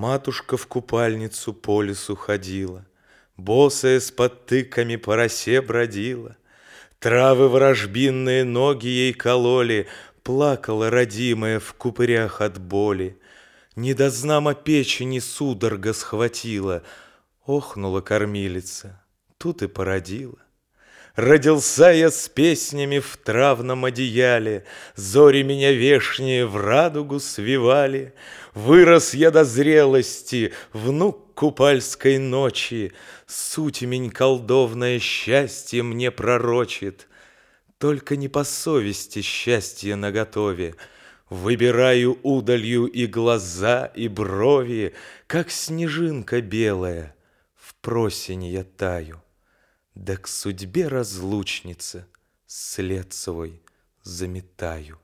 Матушка в купальницу по лесу ходила, Босая с подтыками по росе бродила, Травы ворожбинные ноги ей кололи, Плакала родимая в купырях от боли. Не до знамо печени судорога схватила, Охнула кормилица, тут и породила. Родился я с песнями в травном одеяле, Зори меня вешние в радугу свивали. Вырос я до зрелости, внук купальской ночи, Суть мень колдовное счастье мне пророчит. Только не по совести счастье наготове, Выбираю удалью и глаза, и брови, Как снежинка белая, в просень я таю. Да к судьбе разлучницы след свой заметаю.